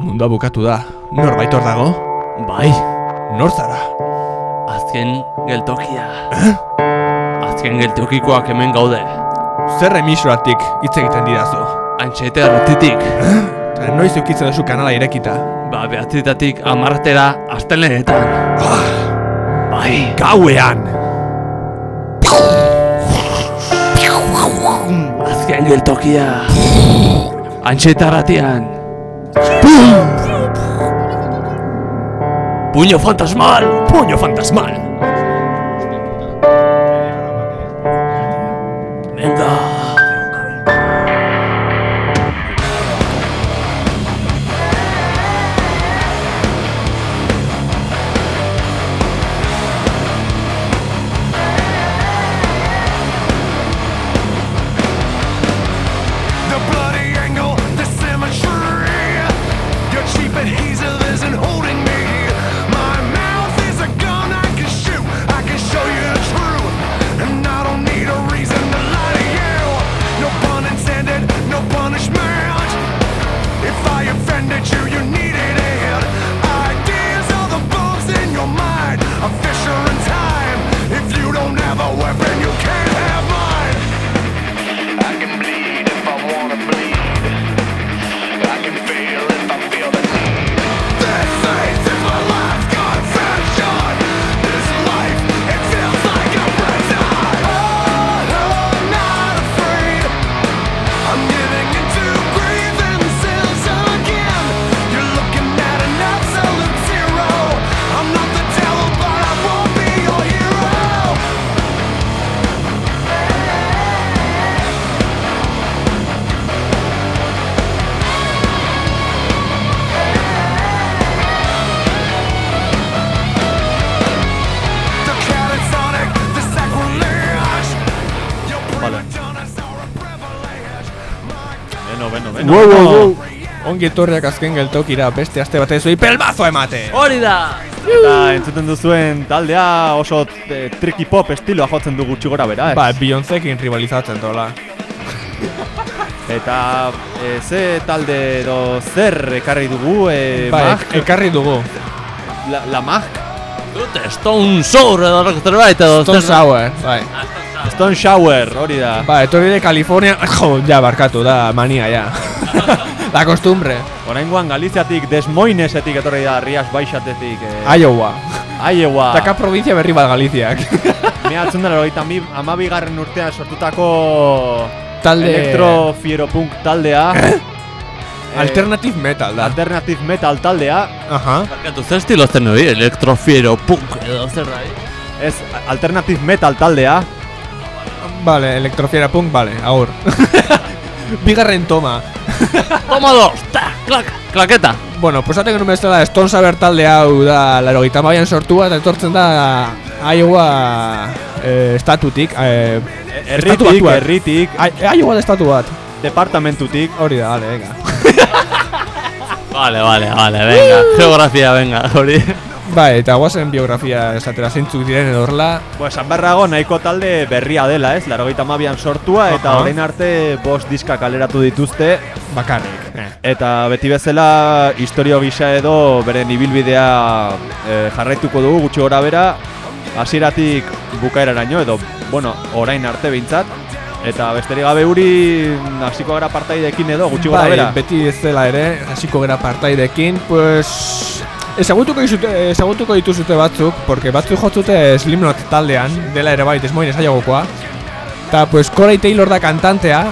Mundua bukatu da. Norbait hor dago? Bai, Nor zara? azken geltokia. Azken geltokikoak hemen gaude. Zer emisoratik hitz egiten didazu? Antxete erretitik. Eta noiz eukitzen duzu kanala irekita? Ba, behatzitatik amartera astelenetan. Bai, Gauean! azken geltokia. Antxete arratian. Puño fantasmal! Puño fantasmal! Beno. Wow, wow, wow. Ongi etorriak azken geltokira beste aste batez zui pelmazo emate! Hori da! Eta entzuten duzuen taldea oso eh, tricky pop estiloa jotzen du gutxi gora bera, ez? Ba, Beyoncékin rivalizatzen dola. Eta e, ze talde edo zer ekarri dugu, e, Ba, Mag, ek- ekarri dugu. la, la Mag, Dute, Stone Sour edo zerbait edo Stone Sour, bai. Stone Shower, hori da. Ba, etorri de California, jo, ja, barkatu, da, mania, ja. La costumbre. Oraingoan Galiziatik, Desmoinesetik etorri da, Rias Baixatetik, e, Iowa. Iowa. Taka provincia berri bat Galiziak. Mehatzen dara, hogeita mi, amabigarren urtean sortutako Talde... Electro Fieropunk taldea. Eh, Alternative metal da. Alternative Metal taldea. Aha. Barkatu, zer estilo zen hori? Elektrofiero, punk edo zer? Ez, Alternative Metal taldea. Vale, elektrofiera punk, vale, agur. Bigarren toma. Toma dos, ta, klak, klaketa. Bueno, pues haten genuen bestela Stone Sour talde hau da laro gita sortua eta etortzen da Iowa eh, estatutik. Eh, Erritik, erritik, Iowa da estatu bat. departamentutik. Hori da, vale, venga. Vale, vale, vale, venga. Geografia, venga, hori. Bai, eta guazen biografia esatera zeintzuk diren edo horrela. Pues Sanberrago nahiko talde berria dela, ez? Larogeita mabian sortua eta Aha. orain arte bost diska kaleratu dituzte. Bakarrik. Eh. Eta beti bezala historio gisa edo beren ibilbidea eh, jarraituko dugu gutxi gora bera hasieratik bukaeraraino edo bueno, orain arte behintzat eta besterik gabe uri hasiko gara partaidekin edo gutxi gora bai, bera. beti ez dela ere, hasiko gera partaidekin, pues... Ezagutuko, izute, ezagutuko dituzute batzuk, porque batzuk jotzute Slipknot taldean, dela ere bai, desmoin esaiagokoa. Eta, pues, Corey Taylor da kantantea,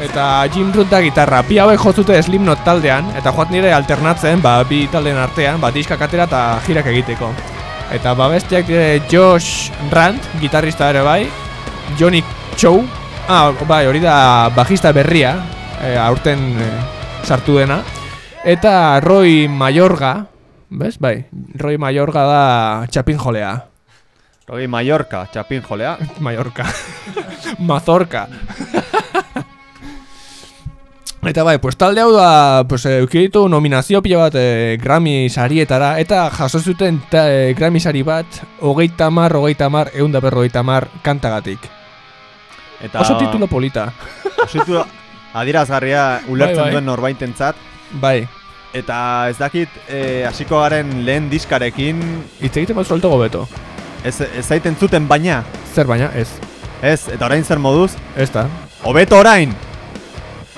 eta Jim Root da gitarra. Bi hauek jotzute Slipknot taldean, eta joat nire alternatzen, ba, bi taldeen artean, ba, diskak atera eta jirak egiteko. Eta ba besteak dire Josh Rand, gitarrista ere bai, Johnny Chow, ah, bai, hori da bajista berria, e, aurten e, sartu dena, eta Roy Mayorga, bez, bai, Roy Mayorga da txapin jolea, Rogi Mallorca, txapin jolea. Mallorca, Mazorca. Eta bai, pues talde hau da, pues eukiditu nominazio pila bat e, Grammy sarietara, eta jaso zuten ta, e, Grammy sari bat, hogeita mar, hogeita mar, eunda berrogeita mar kantagatik. Eta Oso titulo polita. oso titulo, adierazgarria ulertzen bai. duen norbaitentzat Bai, eta ez dakit eh, hasiko garen lehen diskarekin hitz egiten bat soltego beto. ez, ez zaiten zuten baina Zer baina, ez. ez eta orain zer moduz Ez da. hobeto orain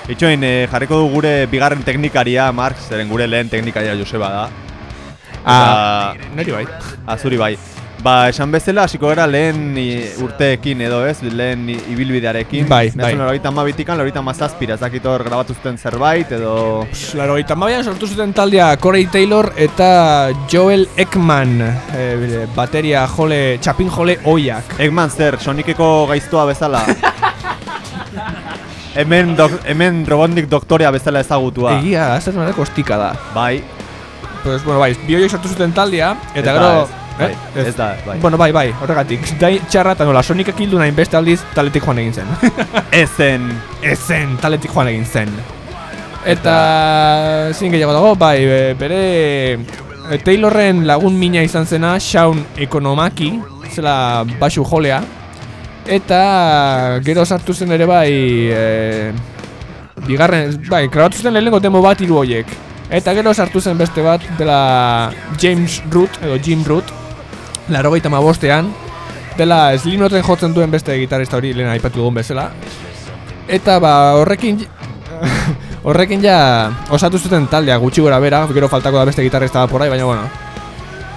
Itxoin, eh, jarriko du gure bigarren teknikaria, Mark, zeren gure lehen teknikaria Joseba da. Ah, neri bai. Azuri bai. Ba, esan bezala, hasiko gara lehen urteekin edo ez, lehen ibilbidearekin. Bai, bai. Lorita amabitikan, lorita mazazpira, ez dakit hor grabatu zuten zerbait edo... Laro eta sortu zuten taldea Corey Taylor eta Joel Ekman eh, bateria jole, txapin jole oiak. Eggman zer, Soniceko gaiztoa bezala. hemen, dok, hemen Robotnik doktorea bezala ezagutua. Egia, da, zer nolako ostika da. Bai, Pues, bueno, bai, bi horiek sortu zuten taldea, eta Ez da, gero... ez, bai, ez da, bai. Bueno, bai, bai, horregatik. Dai txarra eta nola, Sonicek hildu nahin beste aldiz taletik joan egin zen. ezen. Ez zen, taletik joan egin zen. Eta, zin gehiago dago, bai, e, bere e, Taylorren lagun mina izan zena Shaun Ekonomaki, zela basu jolea. Eta gero sartu zen ere bai, e, bigarren, bai, grabatu zuten lehenengo demo bat hiru hoiek. Eta gero sartu zen beste bat dela James Root, edo Jim Root, larogeita bostean, dela Slipknoten jotzen duen beste gitarrista hori lehen aipatu dugun bezala. Eta ba horrekin horrekin ja osatu zuten taldea gutxi gora bera, gero faltako da beste gitarrista bat porrai, baina bueno.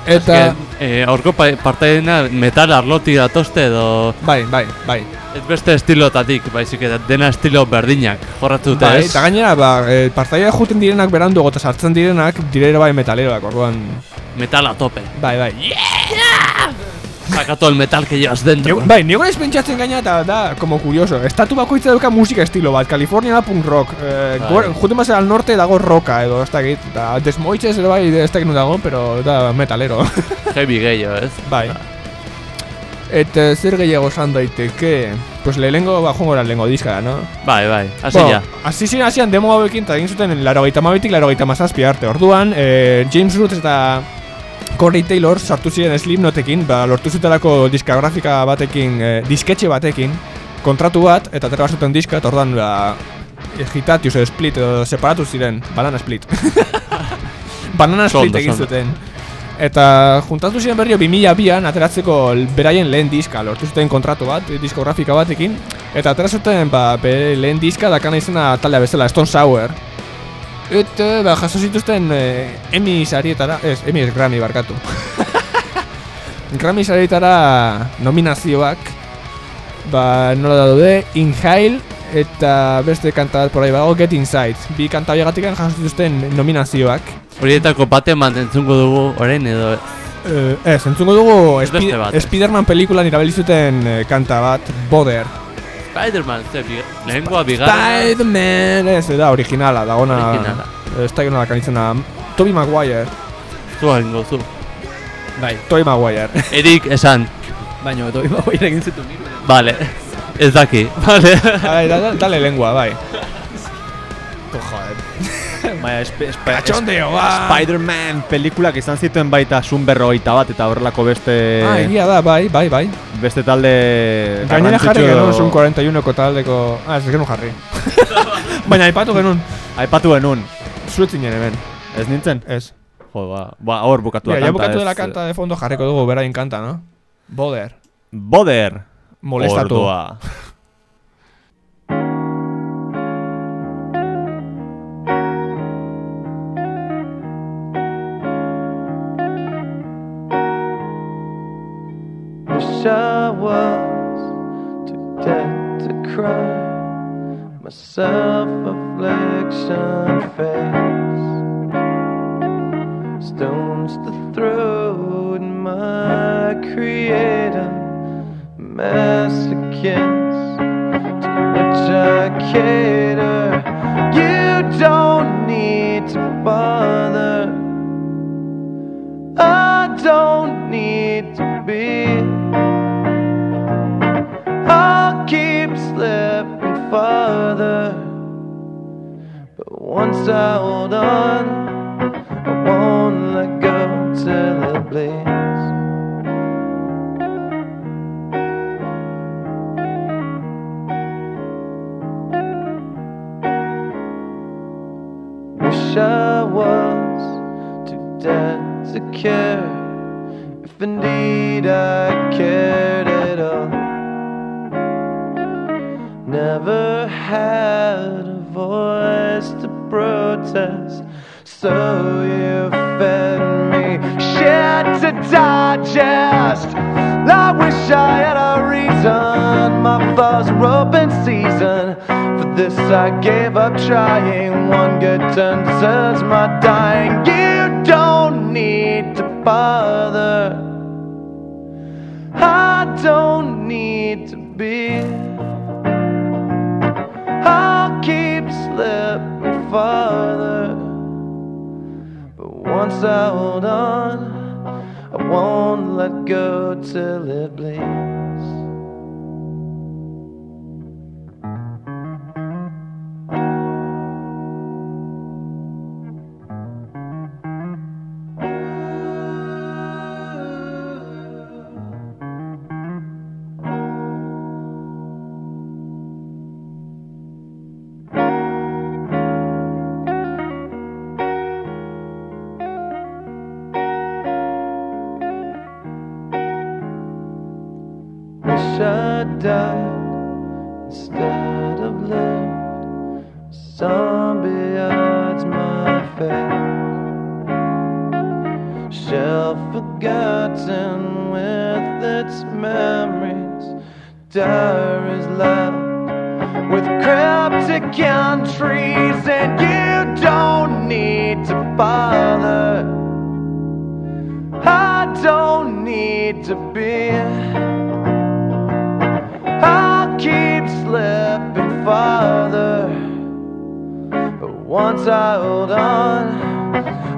Eta Eh, aurko pa- partaidena metal arlotik datoste edo bai, bai, bai. ez beste estilotatik, baizik eta dena estilo berdinak jorratu dute Bai, ez? eta gainera, ba, e, partaia juten direnak berandu eta sartzen direnak direre bai metaleroak, orduan, Metal a tope. bai, bai. Saca todo el metal que llevas dentro. Bai, nigo ez pentsatzen gaina eta da, como curioso. Estatu bakoitza dauka musika estilo bat, California da punk rock. Eh, Bai. gor- juten bazera al norte dago roka edo, ez dakit. Da, desmoitzez ere bai, ez dakit dago, pero da metalero. Heavy gehiago, ez? bai. Eta zer gehiago esan daiteke, pues lehengo, ba, joango lehengo diska, no? Bai, bai, hasi Bo, ja. Hasi ziren hasian demo hauekin eta egin zuten laro gaita mabitik laro gaita mazazpi arte. Orduan, eh, James Root eta Corey Taylor sartu ziren Slipknotekin, ba, lortu zutelako diskografika batekin, eh, disketxe batekin, kontratu bat, eta atera zuten diska, eta orduan, ba, Gitatius edo Split edo separatu ziren, Banana Split. Banana Split Ondo, egin ondo. zuten. Eta juntatu ziren berrio 2002an ateratzeko beraien lehen diska, lortu zuten kontratu bat, diskografika batekin, eta atera zuten ba, bere lehen diska dakana izena taldea bezala, Stone Sour. Eta ba, jaso zituzten eh, Emmy sarietara, ez, Emmy ez Grammy barkatu. Grammy sarietara nominazioak, ba, nola daude, Inhale eta beste kanta bat por ahí badago Get Inside. Bi kanta horiagatik jaso zituzten nominazioak. Horietako baten bat entzungo dugu orain edo Eh, ez, entzungo dugu ez. Spiderman pelikulan irabili zuten eh, kanta bat, Boder. Spider-Man, ze, biga, lehengoa bigarren. Spider-Man, ez, da, originala, dagona... Originala. Ez da nola kanizena, Tobey Maguire. Zua ingo zu. Bai, Tobey Maguire. Erik esan, baina ima hori egin zitu nire. vale, ez daki, vale. Bai, da, da, dale lengua, bai. Baina, espe, Cachondeo, ba! Spider-Man pelikulak izan zituen baita Sun berrogeita bat eta horrelako beste Ah, egia da, bai, bai, bai. beste talde Gainera jarri genuen zun 41ko taldeko... Ah, ez genuen jarri. Baina aipatu genuen, Aipatu genuen, zuetzinen hemen, ez nintzen? ez. Jo, ba, ba hor bukatu da kanta. bukatu ez- dela kanta de fondo jarriko dugu berain kanta, no? Boder. Boder. Molestatu. Ordua. I was too dead to cry. My self-affliction face. Stones to throw at my creator. Masochist to which I cater. I out on. I won't let go till it bleeds. wish I was too dead to care if indeed I cared at all. Never had so you fed me shit to digest. I wish I had a reason. My flaws were open season. For this, I gave up trying. One good turn deserves my dying. You don't need to bother. I don't need to be. I'll keep slipping farther. Once I hold on, I won't let go till it bleeds. Died instead of lived. Zombie odds my fate. Shell forgotten with its memories. Diaries left with cryptic entries, and you don't need to bother. I don't need to be. Once I hold on,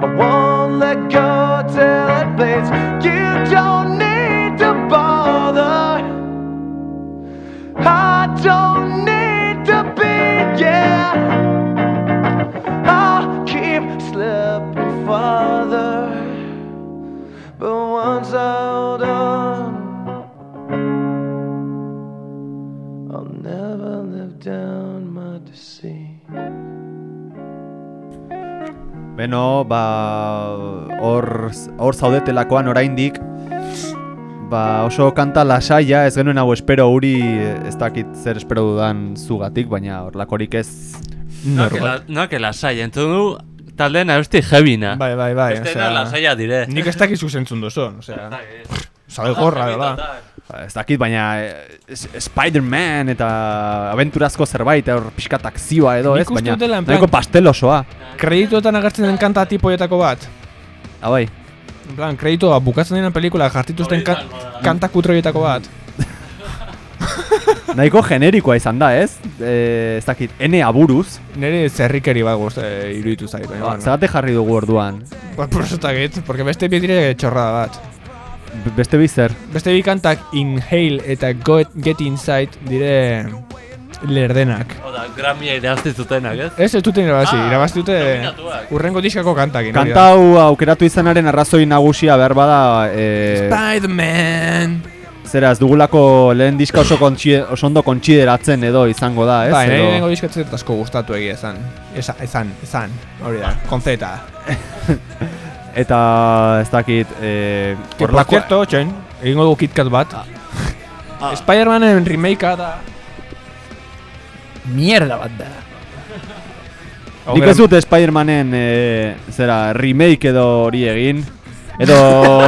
I won't let go till it bleeds. You don't Beno, ba, hor, hor zaudetelakoan oraindik, ba, oso kanta lasaia, ez genuen hau espero uri, ez dakit zer espero dudan zugatik, baina horlakorik ez No que la, no que la saia, entzun du taldeen abesti jebina. Bai, bai, bai. Beste osea, lasaia dire. Nik ez dakizu zentzun duzun, osea. Zabe gorra, dela. Ba, ez dakit, baina eh, Spider-Man eta aventurazko zerbait, hor pixkat akzioa edo, ez? Baina nahiko pastel osoa. Kredituetan agertzen den kanta tipoietako bat. Ah, bai. En plan, kreditoa bukatzen denen pelikula jartituzten ka kanta kutroietako bat. Nahiko generikoa izan da, ez? E, ez dakit, ene aburuz. Nire zerrikeri bat guzti iruditu zait. baina, Ba, bueno. Zergatik jarri dugu orduan. Ba, por eso eta git, porque beste bi dire txorrada bat. Beste bizer. Beste bi kantak Inhale eta Go Get Inside dire lerdenak. Oda, Grammy irabazi zutenak, ez? Ez ez duten irabazi, Ah, irabazi dute urrengo diskako da. Kanta hau aukeratu izanaren arrazoi nagusia behar bada e, Spider-Man! Zera, ez dugulako lehen diska oso, oso ondo kontsideratzen edo izango da, ez? Bai, nire Edo- lehenengo diskatzet asko gustatu egia esan. Esa, esan, esan, hori da, con Z. Eta ez dakit e, Que por cierto, txen, egingo dugu KitKat bat. Ah. Spider-Manen remakea da. Mierda bat da. Nik ez dut Spider-Manen e, zera, remake edo hori egin Edo,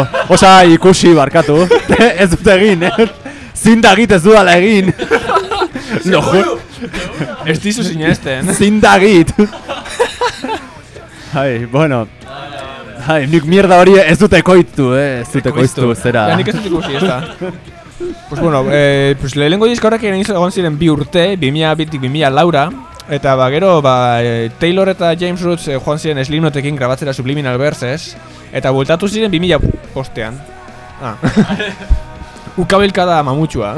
osa ikusi barkatu Ez dut egin, eh? Zindagit ez dudala egin Lo ju- Ez dizu sinesten. Zindagit Hai, bueno Hai, nik mierda hori ez dut ekoitu, eh? Ez dut ekoiztu, zera Ja, nik ez dut ikusi, ez da. Pues bueno, eh, pues lehenengo diska horrek egin egon ziren bi urte, 2000 bitik 2000 laura, eta ba, gero, ba, eh, Taylor eta James Roots eh, joan ziren Slipknotekin grabatzera Subliminal Verses, eta bueltatu ziren 2000 postean. Ah. Ukabilkada mamutxua.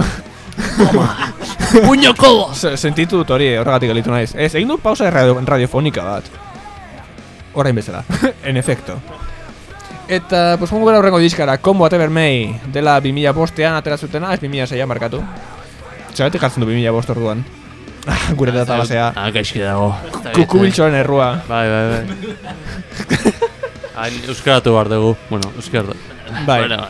Puño kodo! Se- Sentitu dut hori, horregatik gelitu naiz. Ez, egin du pausa radio, radiofonika bat. Orain bezala, en efecto. Eta, pues, jongo gara horrengo diskara, Combo Whatever May, dela 2000 bostean atera zutena, ez 2000 zeian markatu. Zeratik jartzen du 2000 bost orduan. Ah, Gure databasea. Ah, gaizki dago. Kukubiltxoren errua. Bai, bai, bai. Hain euskaratu behar dugu. Bueno, euskaratu. Bai. Bueno,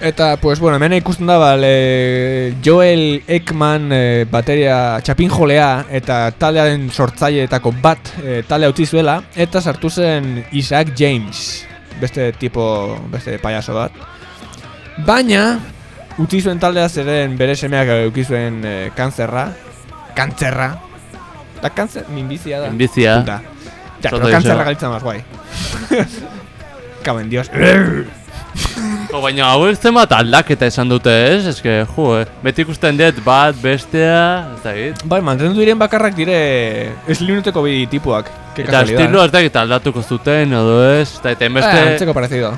Eta, pues, bueno, hemen ikusten da, bale, Joel Ekman e, bateria txapin jolea eta taldearen sortzaileetako bat e, taldea utzi zuela eta sartu zen Isaac James, beste tipo, beste payaso bat. Baina, utzi zuen taldea zeren bere semeak eduki zuen e, kantzerra, kantzerra, da kantzer, minbizia da. Minbizia. Puta. Ja, pero kantzerra galitzen más guai. Cago en Dios. Jo, baina hauek zenbat aldaketa esan dute ez? Ez que, jo, eh, beti ikusten dut bat, bestea, ez da. Bai, mantendu diren bakarrak dire Slimnuteko bi tipuak. Eta estiloa ez da git aldatuko zuten, edo ez? Eta eta Eh, enbeste, antzeko parecido.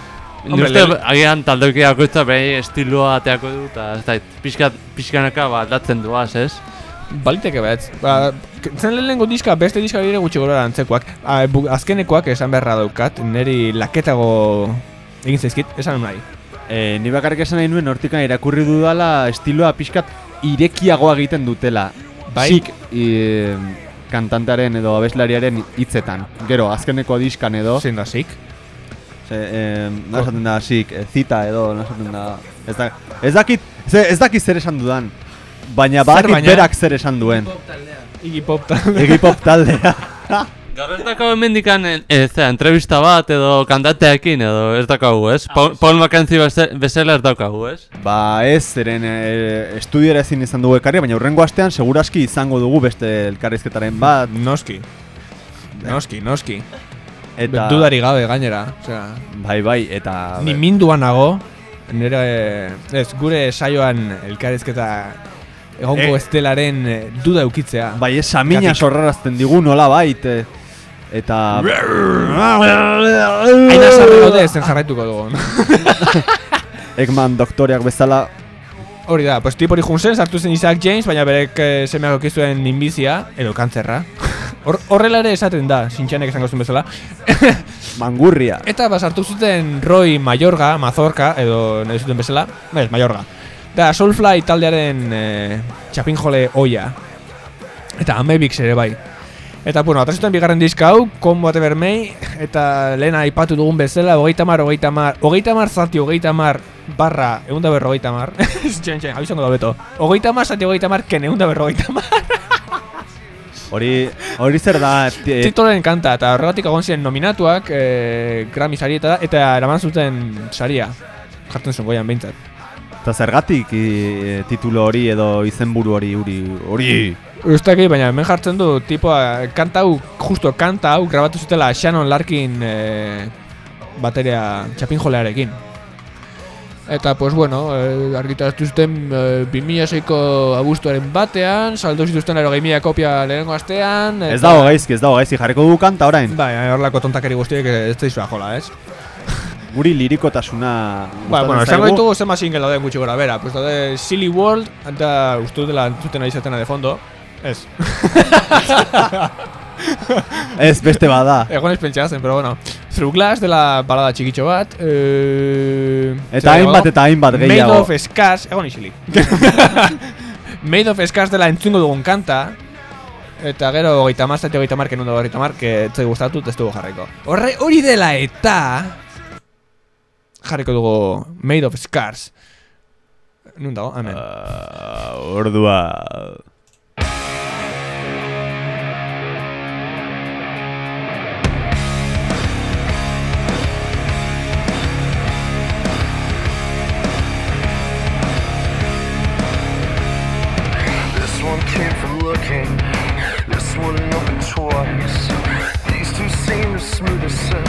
ni Hombre, uste agian taldekiako ez da behi estiloa ateako du, eta ez da, pixka, pixkanaka ba, aldatzen duaz, ez? Baliteke betz. Ba, k- zen lehenengo diska, beste diska dire gutxi gora antzekoak. A, bu, azkenekoak esan beharra daukat, neri laketago egin zaizkit, esan nahi. E, ni bakarrik esan nahi nuen hortikan irakurri dudala estiloa pixkat irekiagoa egiten dutela. Bai? Sik e, kantantearen edo abeslariaren hitzetan. Gero, azkeneko diskan edo. Zein da zik. Ze, e, no esaten da, sik, e, zita edo, no esaten da. Ez, da, ez dakit, ze, ez dakit zer esan dudan. Baina badakit baina? berak zer esan duen. Iggy Pop talde. Iggy Pop taldea. Gaur ez dakau hemendikan, eh, ez da, entrevista bat edo kantateekin edo ez daukagu, ez? Paul, Paul McKenzie bezala ez daukagu, ez? Ba ez, zeren e, estudiera ezin izan dugu ekarri, baina urrengo astean seguraski izango dugu beste elkarrizketaren bat. Noski. Noski, noski. Eta, Dudari gabe gainera. Osea, Bai, bai, eta... ni minduan nago, nire, ez, gure saioan elkarrizketa egongo Eh. estelaren eh, duda eukitzea. Bai, ez samina sorrarazten digu nola bait, e, eta... Aina sarri gaude ezen jarraituko dugu. Ekman doktoreak bezala, Hori da, pues tipo hori jun zen, sartu zen Isaac James, baina berek eh, semeak okizuen minbizia, edo kantzerra. Hor, horrela ere esaten da, sintxanek esango zuen bezala. mangurria. Eta ba, sartu zuten Roy Mayorga, Mazorka, edo nahi zuten bezala, ez, Mayorga. Da, Soulfly taldearen e, txapinjole oia. Eta Amebix ere bai. Eta, bueno, atrezuten bigarren diska hau, Whatever May, eta lehen aipatu dugun bezala, hogeita mar, hogeita mar, hogeita mar zati, hogeita mar, barra, egun da berrogeita mar. txen, txen, hau izango da beto. Hogeita mar zati, hogeita mar, ken egun da berrogeita mar. Hori, hori zer da, ti- Titolen kanta, eta horregatik egon ziren nominatuak e, Grammy sarieta eta eraman zuten saria. Jartzen zuen goian behintzat. eta zergatik e, titulo hori edo izenburu hori, hori, hori... Ustaki, baina hemen jartzen du, tipoa, kanta hau, justo kanta hau, grabatu zutela Shannon Larkin e, bateria txapinjolearekin. Eta, pues bueno, e, argitaratu zuten e, 2006ko abuztuaren batean, saldu zituzten ero mila kopia lehenengo astean. Ez dago gaizki, ez dago gaizki, jarriko du kanta orain. Bai, horrelako tontakeri guztiek ez da izua jola, ez? Guri lirikotasuna... Ba, bueno, esango ditugu zenba single dauden gutxi gora bera. Pues daude Silly World, eta uste dut dela entzuten ari zatena de fondo. Ez. Ez, beste bada. Egon ez pentsa zen, pero bueno. Through Glass dela balada txikitxo bat. Eh, Eta hainbat eta hainbat Made gehiago. of Scars, egon isili. Made of Scars dela entzungo dugun kanta. Eta gero hogeita mar, zati hogeita mar, kenun dago hogeita mar, que etzai gustatu, dugu jarriko. Horre, hori dela eta... Jarriko dugu Made of Scars. Nun dago, hemen. Ah, ordua... one came from looking, this one opened twice. These two seem as smooth as silk,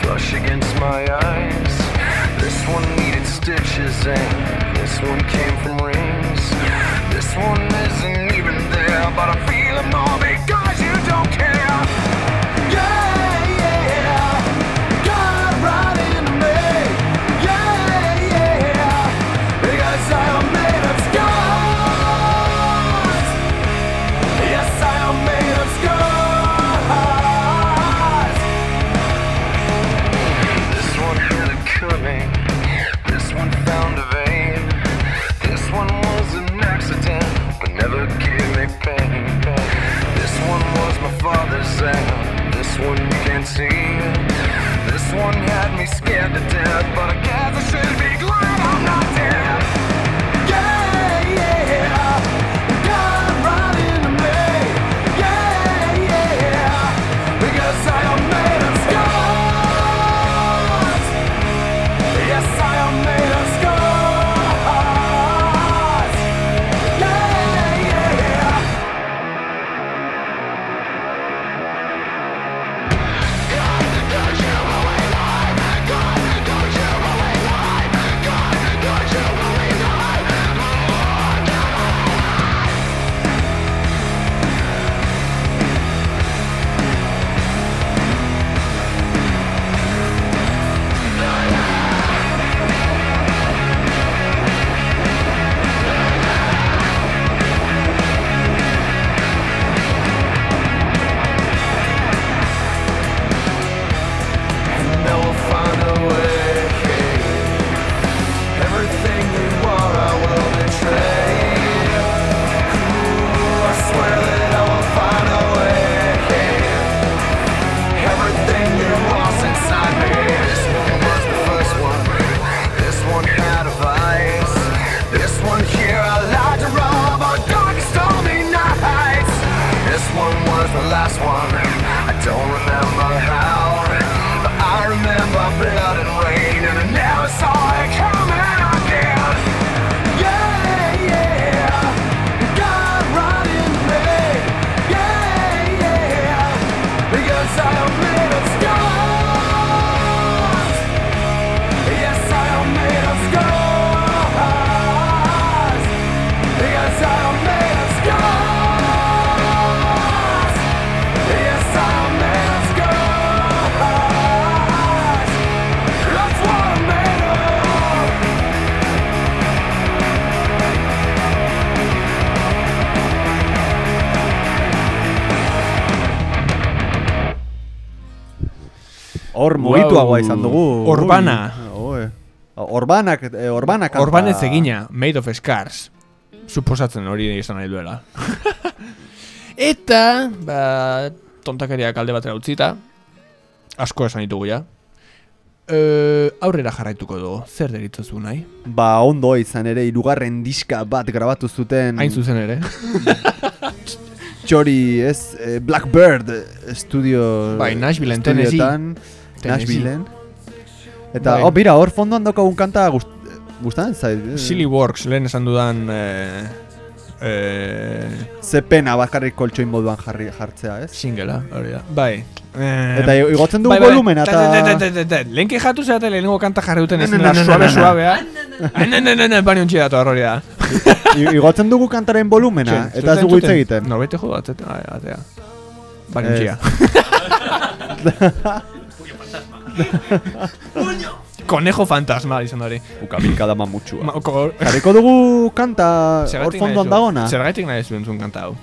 flush against my eyes. This one needed stitches and this one came from rings. This one isn't even there, but I feel it more because This one you can't see. This one had me scared to death, but I Hor mugituagoa izan dugu. Orbana. Ui. Orbanak, eh, Orbana kanta. Orbanez egina, Made of Scars. Suposatzen hori izan nahi duela. Eta, ba, tontakariak alde batera utzita, asko esan ditugu ja. E, aurrera jarraituko dugu, zer deritzozu nahi? Ba, ondo izan ere, irugarren diska bat grabatu zuten. Hain zuzen ere. Txori, ez, eh, Blackbird estudio... Bai, Nashvilleen, Tennessee. Tennessee. Nashvilleen. Eta, Bai. oh, bira, hor fondoan daukagun kanta gust, gustatzen zait. eh? Silly Works, lehen esan dudan... E, e, Ze pena bakarrik koltsoin moduan jarri jartzea, ez? singela, hori da. Bai. Eh, Eta igotzen dugu bai, bai. ta- eta... ta- ta- ta- Lehen kejatu zeate lehenengo kanta jarri duten ez Ne, ne, dela ne, ne, suabe suabea. Ah, ne, ne, ne, ne, bani untxi datu hori da. I- Igotzen dugu kantaren volumena, Txen, eta ez dugu hitz egiten. Norbete jo atzeten, ai, atea. Bani untxia. Conejo fantasma izan hori. Ukabilka da mamutxua. Ma- ko- Jarriko dugu kanta hor fondoan dagona? Zergatik nahi zuen zuen kanta hau.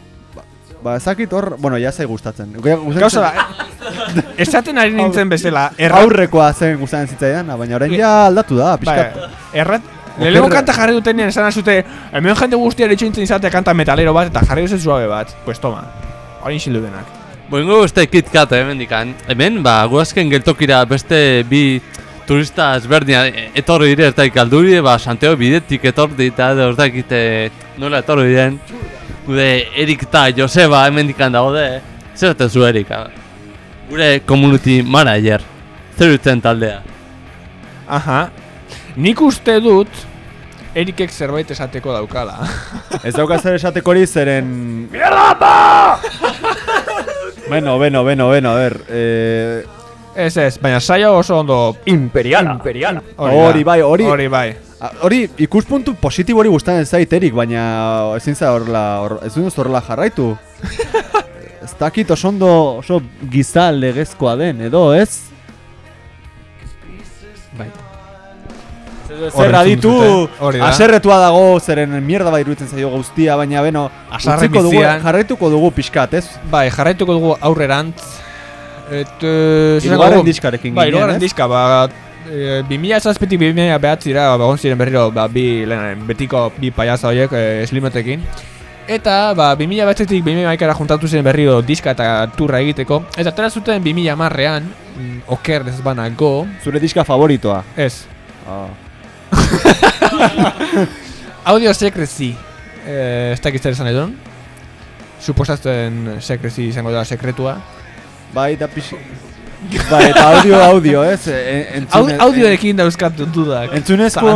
Ba, ezakit hor, bueno, ja zai gustatzen. Gauza da, eh, esaten ari nintzen bezala, erra... Aurrekoa zen gustatzen zitzaidan, baina orain ja aldatu da, pixkat. errat... Lehenengo kanta jarri dutenean esan azute Hemen jende guztiari itxointzen izatea kanta metalero bat Eta jarri duzen suabe bat Pues toma Hori inxildu denak Boingo beste Kit Kat hemen dikan. Hemen, ba, guazken geltokira beste bi turista ezberdina etorri dire ez daik alduri, ba, Santiago bidetik etorri eta edo ez dakite nola etorri diren. Gude Erik eta Joseba hemen dikan daude. Zer zu Erik? Gure community manager. Zer utzen taldea. Aha Nik uste dut Erikek zerbait esateko daukala Ez dauka zer esateko hori zeren... Beno, beno, beno, beno, a ver. Eh, Ez ez, baina saio oso ondo Imperiala Imperiala Hori bai, hori- Hori bai hori ikuspuntu positibo hori gustatzen zait erik, baina ezin za horrela, hor, ez dut horrela jarraitu. ez dakit oso ondo, oso gizal legezkoa den, edo, ez? Zer aditu, aserretua dago, zeren mierda bai iruditzen zaio guztia, baina beno, utziko dugu, jarraituko dugu pixkat, ez? Bai, jarraituko dugu aurrerantz Et, eh, esango dugu? diskarekin Bai, ginen, ez? diska, ba e, 2000 zazpitik 2000 behatzira, ba, egon ziren berriro, ba, bi, lehen, betiko bi paiaza horiek, e, slimetekin. Eta, ba, 2000 batetik 2000 maikara juntatu zen berriro diska eta turra egiteko. Eta atera zuten 2000 marrean, mm, oker ez banago, Zure diska favoritoa. ez, Ah. Audio Secrecy. Eh, ez dakit zer esan edon. Suposatzen Secrecy izango da sekretua. Bai, da pixi... Bai, eta audio, audio, ez? E, Au, entzune- audioekin dauzkat dudak. Entzunezko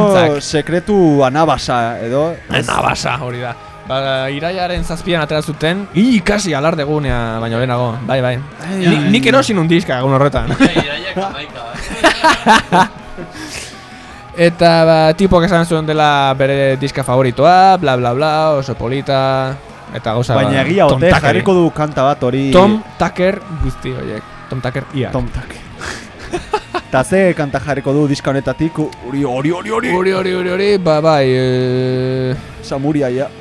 sekretu anabasa, edo? Eta basa, hori da. Ba, iraiaren zazpian atera zuten, i, kasi alardegunea baino lehenago, bai, bai. Ni, nik erosin un diska egun horretan. Iraiak amaika, Eta ba, tipok esan zuen dela bere diska favoritoa, bla bla bla, oso polita, eta gauza Baina ba, egia Tom ote, jarriko du kanta bat hori... Tom Tucker guzti horiek. Tom Tucker ia. Tom Tucker. Ta ze kanta jarriko du diska honetatik, hori, hori, hori, hori, Hori, hori, hori, hori, ba, bai, e... Samuria, ja.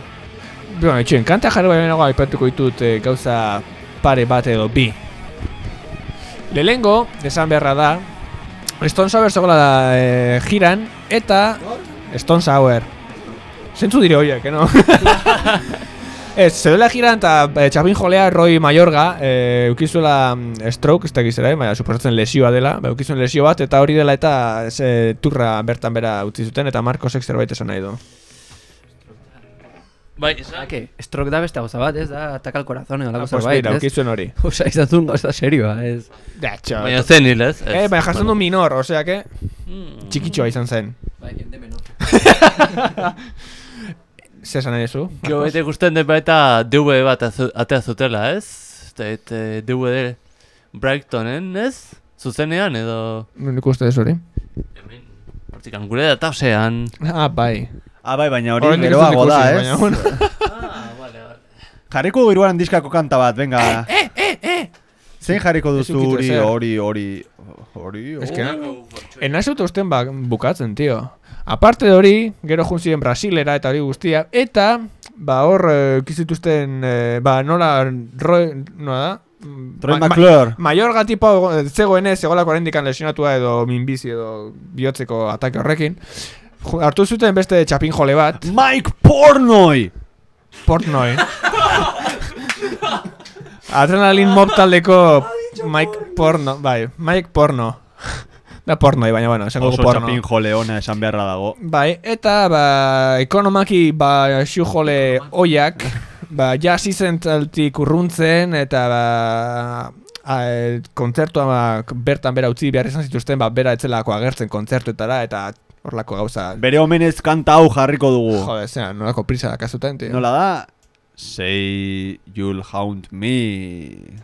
Bueno, etxuen, kanta jarri bai nago aipatuko ditut e, gauza pare bat edo bi. Lehengo, esan beharra da, Stone Sour zegoela da e, jiran, eta Stone Sour. Zentzu dire horiek, eh, no? Ez, zeudela jiran eta e, txapin jolea Roy Mayorga e, eukizuela mm, stroke, ez da gizera, eh? baina suposatzen lesioa dela, ba, eukizuen lesio bat, eta hori dela eta ze turra bertan bera utzi zuten, eta Marco Sex zerbait esan nahi du. Bai, esan. Ake, stroke da beste gauza bat, ez da, ataka al corazón edo Ah, lako pues zerbait, mira, ez? eukizuen hori. Osa, izan zuen gauza serioa, ez? Da, txo, Baina zen hil, ez? Eh, baina jasen du minor, osea que Mm. txikitxoa izan zen. Bai, jende menor. Zer esan nahi zu? Gero bete gusten dut baita DVD bat atea zutela, ez? Eta e, DVD Brightonen, ez? Zuzenean edo... Nik uste ez hori. Hemen, hortik gure datasean. Ah, bai. Ah, bai, baina hori geroago da, ez? baina bueno. Ah, vale, vale. Jarriko iruaren diskako kanta bat, venga. Eh, eh, eh! Zein jarriko duzu hori, hori, hori, hori, Ez que na- Enaz usten ba, bukatzen, tio. Aparte de hori, gero jun ziren Brasilera eta hori guztia, eta, ba, hor, eh, kizituzten, eh, ba, nola, Roy, nola da? Troy ma- ma- McClure. Mayorga tipo eh, zegoenez, egolako lesionatua edo minbizi edo bihotzeko atake horrekin. Hartu zuten beste txapin jole bat, Mike Pornoi! Portnoy. Adrenalin mob taldeko Mike Porno, bai, Mike Porno. da pornoi, baina bueno, esango Oso porno. txapin joleona esan beharra dago. Bai, eta ba, ekonomaki ba, xiu jole oiak, ba, ja zizentaltik urruntzen, eta ba, a, kontzertua ba, bertan bera utzi behar izan zituzten, ba, bera etzelako agertzen kontzertuetara, eta horlako gauza. Bere omenez kanta hau jarriko dugu. Jode, zera, nolako prisa dakazuten, tío. Nola da? Say you'll haunt me.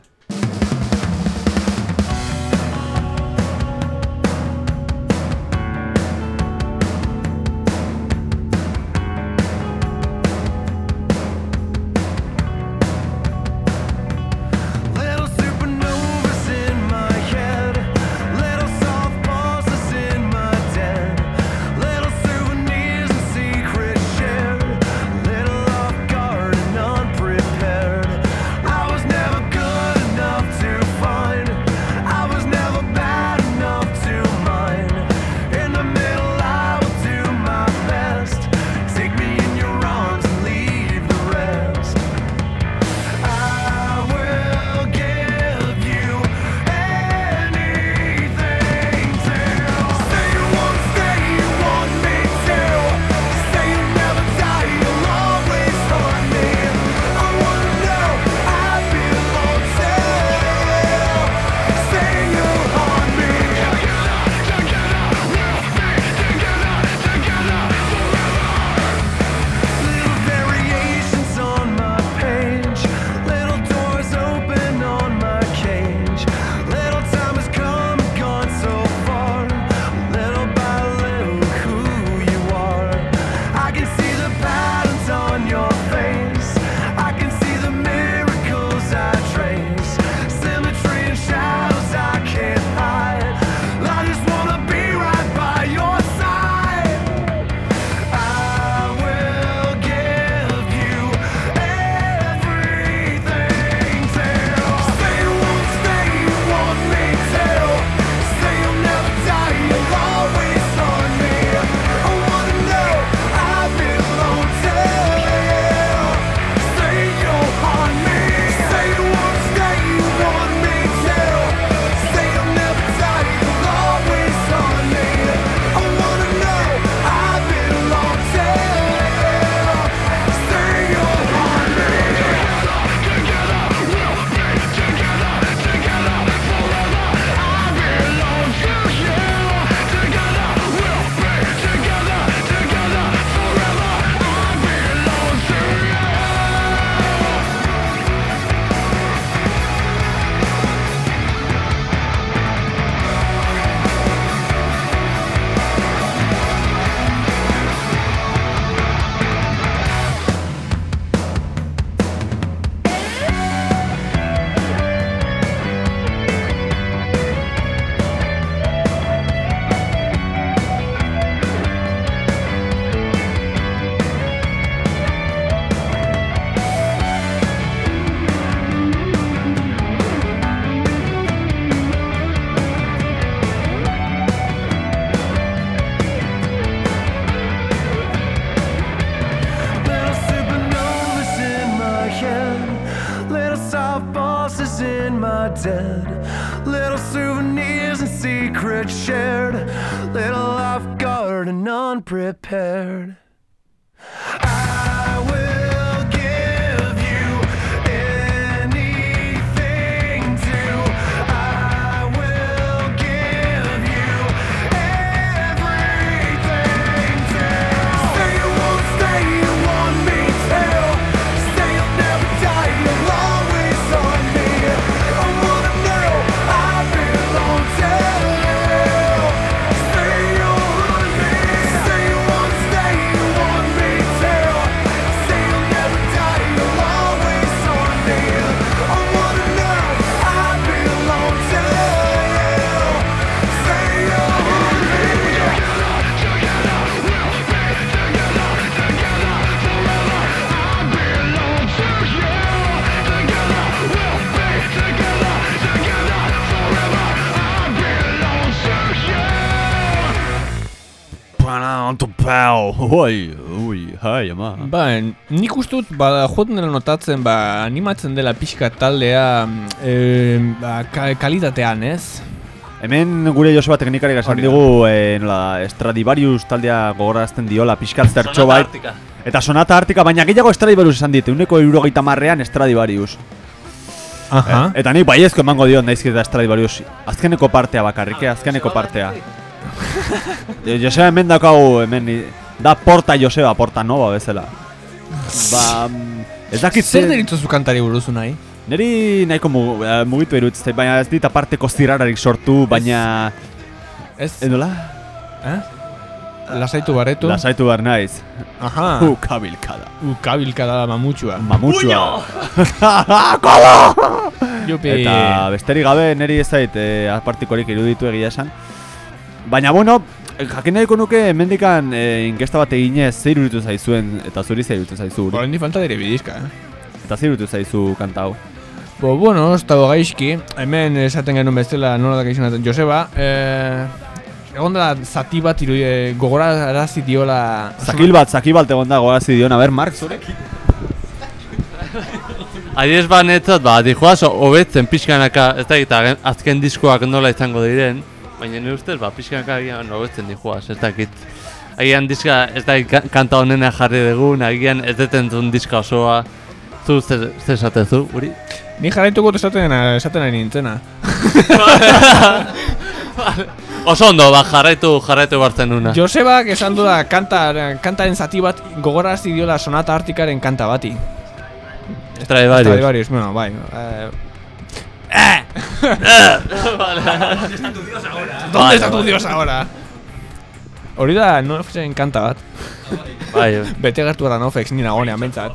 Oi, ui, hai, ama. Ba, nik ustut, ba, joten dela notatzen, ba, animatzen dela pixka taldea e, ba, ka, kalitatean, ez? Hemen gure Joseba teknikarik esan digu, eh, nola, Stradivarius taldea gogorazten diola, pixkat zertxo bat. Eta sonata artika, baina gehiago Stradivarius esan dite, uneko eurogeita marrean Stradivarius. Aha. Eta nik baiezko emango dion naizkita Stradivarius, azkeneko partea bakarrik, azkeneko partea. Jo- Joseba hemen daukagu, hemen, da porta Joseba, porta nova bezala. Ba, mm, ez dakit Zer ze- deritzozu kantari buruzu nahi? Neri nahiko eh, mugitu iruditzen, zait, baina ez dit aparteko zirararik sortu, baina... Ez? Edola? Eh? Lasaitu baretu? Lasaitu behar naiz. Aha. Kabilkada. Uh, kabilka da mamutxua. Mamutxua. Jupi. Eta besterik gabe neri ez zait eh, apartikorik iruditu egia esan. Baina bueno, eh, jakin nahiko nuke hemendikan eh, inkesta bat eginez zer iruditu zaizuen eta zuri zer iruditu zaizu. Horrendi falta dire bidizka, eh? Eta zer iruditu zaizu kanta hau. Bo, bueno, ez dago gaizki, hemen esaten genuen bestela nola da gaizki Joseba, eh, egon da zati bat iru, eh, gogora arazi diola... Zakil bat, zakil bat egon da gogazi dion, a ber, Mark, zure? Aiez banetzat, ba, dijoaz, hobetzen pixkanaka, ez da eta azken diskoak nola izango diren, baina nire ustez, ba, pixkanaka agian hobetzen dijoaz, ez dakit. Agian diska, ez da kanta honena jarri dugun, agian ez detentzun diska osoa, zu zer esatezu, uri? Ni jarraituko dut esaten, esaten ari nintzena. Oso ondo, ba, jarraitu, jarraitu bartzen nuna. Josebak esan du da kanta, kantaren zati bat gogorarazi diola sonata artikaren kanta bati. Stradivarius. Stradivarius, bueno, bai. Eh, ¿Dónde Vale, está tu vale. dios ahora? Hori da, no zen kanta bat. Bai, Bete gertu da nofex, ni nagonean bentsat.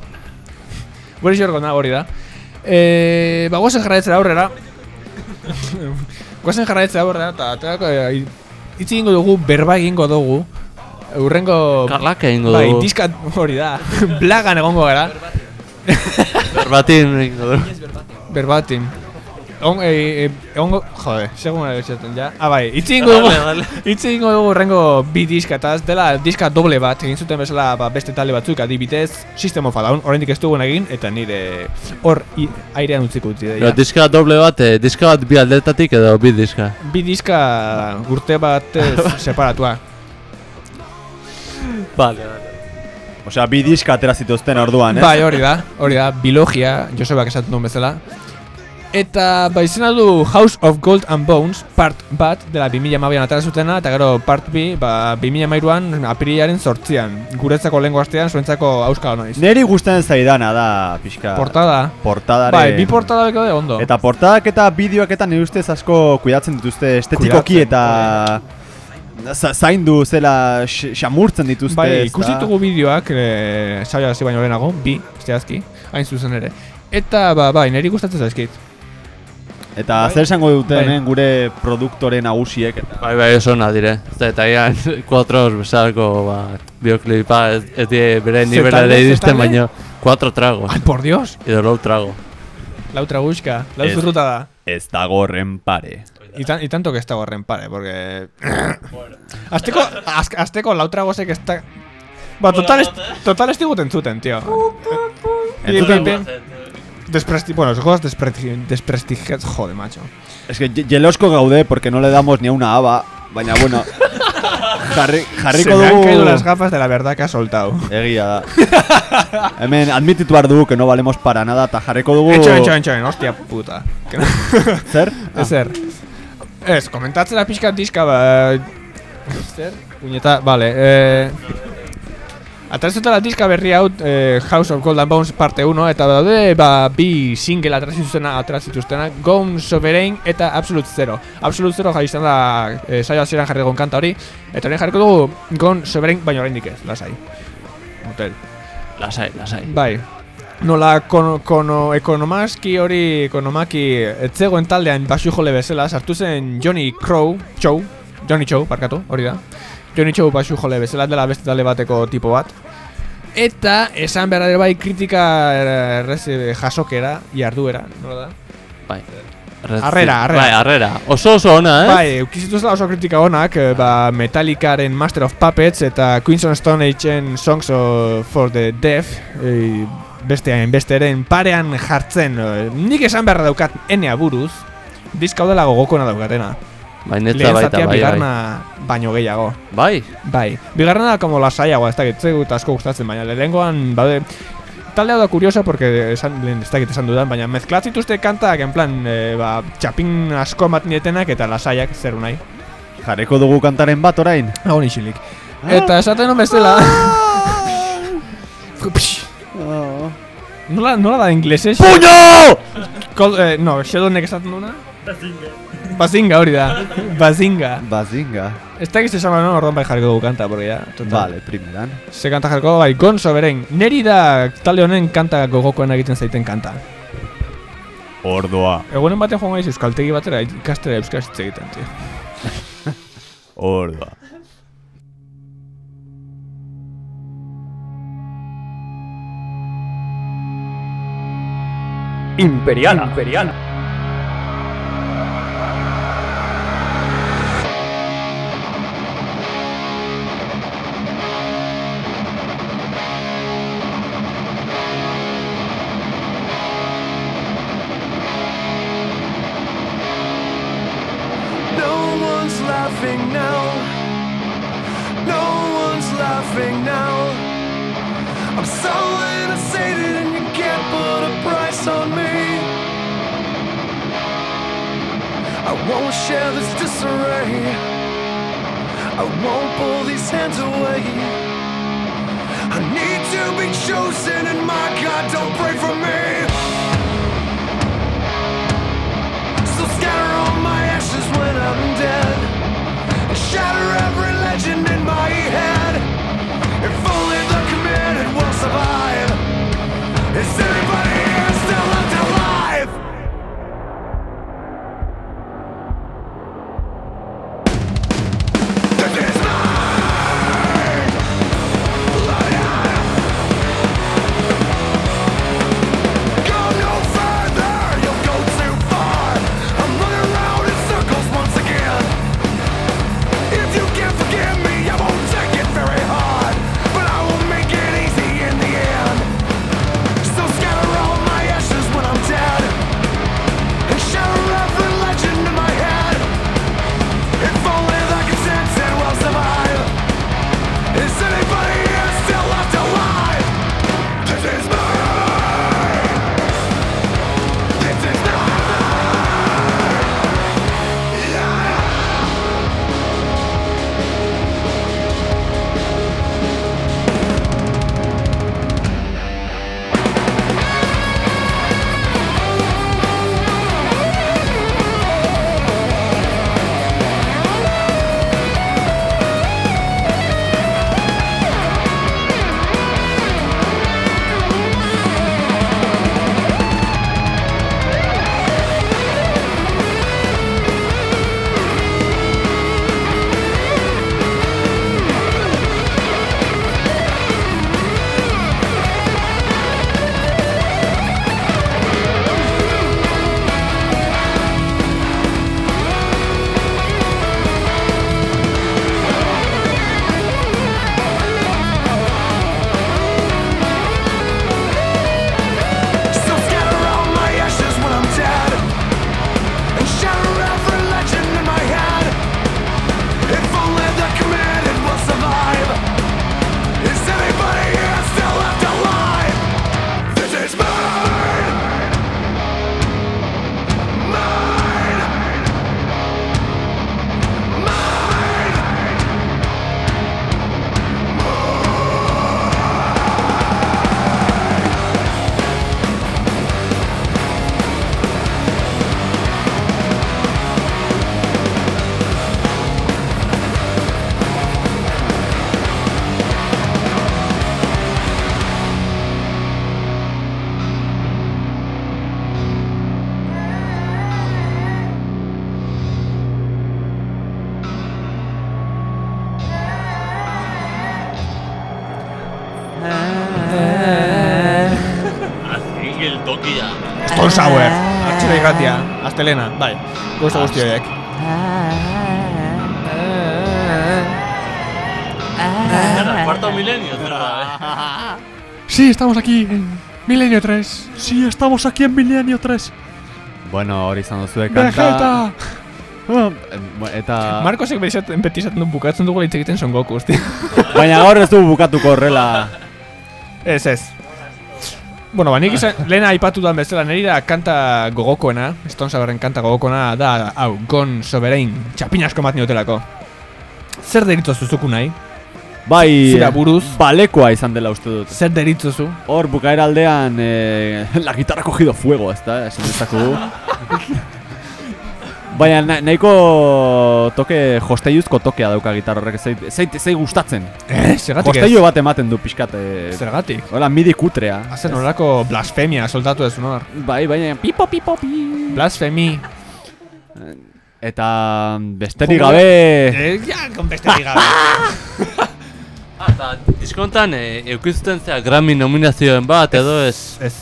Gure xorko na hori da. E, ba, guazen jarraitzera aurrera. guazen jarraitzera aurrera, eta aterako e, hitz egingo dugu, berba egingo dugu. Urrengo... Karlaka egingo Bai, dugu. diskat hori da. Blagan egongo gara. Berbatin egingo dugu. Berbatin. On, e, e, egongo... Jode, segun gara esaten ja. Ah, bai, hitz egingo dugu. Egingo dugu urrengo bi diska eta ez dela diska doble bat egin zuten bezala ba, beste talde batzuk adibidez System of a Down oraindik ez dugun egin eta nire hor airean utziko utzi Ja, da. diska doble bat, eh, diska bat bi aldetatik edo bi diska. Bi diska urte bat separatua. Vale, vale. Osea, bi diska atera zituzten orduan, eh? Bai, hori da, hori da, biologia, Josebak esaten duen bezala. Eta ba izena du House of Gold and Bones part bat dela 2012an atera zutena eta gero part bi ba 2013an apirilaren sortzian guretzako lehengo astean zuentzako auskalo naiz. Neri gustatzen zaidana da, pixka... Portada. Portadare... Bai, bi portada beko de ondo. Eta portadak eta bideoak eta nire ustez asko kuidatzen dituzte estetikoki Kuidatzen, eta za- zaindu zela xamurtzen dituzte. Bai, ezta? ikusi ditugu bideoak, e, saioa hasi baino lehenago, bi, zehazki, hain zuzen ere. Eta, ba, bai, niri gustatzen zaizkit. Eta Bai. zer esango dute Bai. hemen gure produktore nagusiek eta Bai, bai, oso ona dire. Ez da, eta ian, kuatro bezalako, ba, bioklipa, ez, ez die bere iristen, talde? baina, kuatro tragos, Ai, por dios, edo lau trago. lau traguska, lau Ez. zurruta da. ez dago horren pare. Y, tan, y tanto que está gorren pare, porque... azteko, az, azteko lau tragosek ez da... Ba, total, est, total ez diguten zuten, tío. Entzuten, despresti bueno, los juegos despresti desprestigiados, joder, macho. Es que jelosko gaude porque no le damos ni a una haba, baina bueno, jarri, Se jarriko me han dugu... caído las gafas de la verdad que ha soltado. Egia da. Hemen, admititu behar dugu que no valemos para nada, eta jarriko dugu... Entxo, entxo, entxo, hostia puta. No- Zer? Ezer. Ez, komentatzera pixka diska, ba... Zer? Puñeta, vale, eh... Atrazutela diska berri hau eh, House of Gold and Bones parte 1 eta daude ba, bi single atrazituztena atrazituztenak Gone Sovereign eta Absolute Zero Absolute Zero jai izan da eh, saio hasieran jarri dugun kanta hori eta hori jarriko dugu Gone Sovereign baina oraindik ez, lasai Motel Lasai, lasai. Bai. Nola kono, kono, ekonomaski hori, ekonomaki etzegoen taldean basu jole bezala, sartu zen Johnny Crow, Chow, Johnny Chow, parkatu, hori da. Chow basu jole bezala dela beste talde bateko tipo bat. Eta esan behar bai kritika errez eh, jasokera, jarduera, nola da? Bai. Harrera, harrera. Bai, harrera. Oso oso ona, eh? Bai, eukizituzela oso kritika honak, eh, ba, Metallicaren Master of Puppets eta Queens of Stone Ageen Songs for the Deaf e, bestearen besteren parean jartzen eh, nik esan beharra daukat enea buruz diska hau dela gogokona daukatena Bai, netza lehen baita, zatia bai, bigarna baino gehiago bai. bai, bigarna da como lasaiagoa ez dakit, zeu eta asko gustatzen baina lehengoan bade Talde hau da kurioso porque esan, lehen ez dakit esan dudan, baina mezklatzituzte kantak, en plan, e, ba, txapin asko ematen dietenak eta lasaiak zer nahi. Jarriko dugu kantaren bat orain. Hau isilik. Eta esaten hon bezala... nola, nola da inglesez? PUÑO! Kol, eh, no, Sheldon esaten duna? Bazinga. Bazinga hori da. Bazinga. Bazinga. Ez da esan no, orduan bai jarriko dugu kanta, porque ya, total. Vale, primeran. Ze kanta jarriko, bai, gonzo beren. Neri da talde honen kanta gogokoen egiten zaiten kanta. Ordoa. Egunen batean joan gaiz euskaltegi batera ikastera euskaraz hitz egiten, tio. Ordoa. Imperial. Imperial. Won't pull these hands away. I need to be chosen, and my God, don't pray for me. So scatter all my ashes when I'm dead. And shatter every legend in my head. If only the committed will survive. Is anybody Astelena, bai. Gauza guzti horiek. Cuarto milenio. Sí, estamos aquí en Milenio 3. Sí, estamos aquí en Milenio 3. Bueno, hori izan duzu kanta. Vegeta! Ah, em, eta... Marcosek beti esaten- beti esaten du bukatzen dugu hitz egiten Son Goku, usti. Baina gaur ez du bukatuko horrela. Ez, ez. Bueno, ba, nik izan, lehen aipatu duan bezala, niri da kanta gogokoena, Stone Sourren kanta gogokoena da, hau, Gon Sovereign, txapin asko ematen diotelako. Zer deritzozu zuku nahi? Bai, buruz. balekoa izan dela uste dut. Zer deritzozu? Hor, bukaera aldean, eh, la guitarra cogido fuego, ez da, esan dezakegu. Baina na, nahiko toke josteiuzko tokea dauka gitarra horrek, zait, zait, zait gustatzen. Eh, zergatik Josteio bat ematen du pixkat, eh, Zergatik? hola, midi kutrea. Hazen nolako blasfemia soldatu ez nor. Bai, baina pipo, pipo, pi. Blasfemi. Eta besterik Joder. gabe... Eh, ja, kon besterik gabe. Ah, Eta diskontan e, eukizuten zea Grammy nominazioen bat edo ez Ez.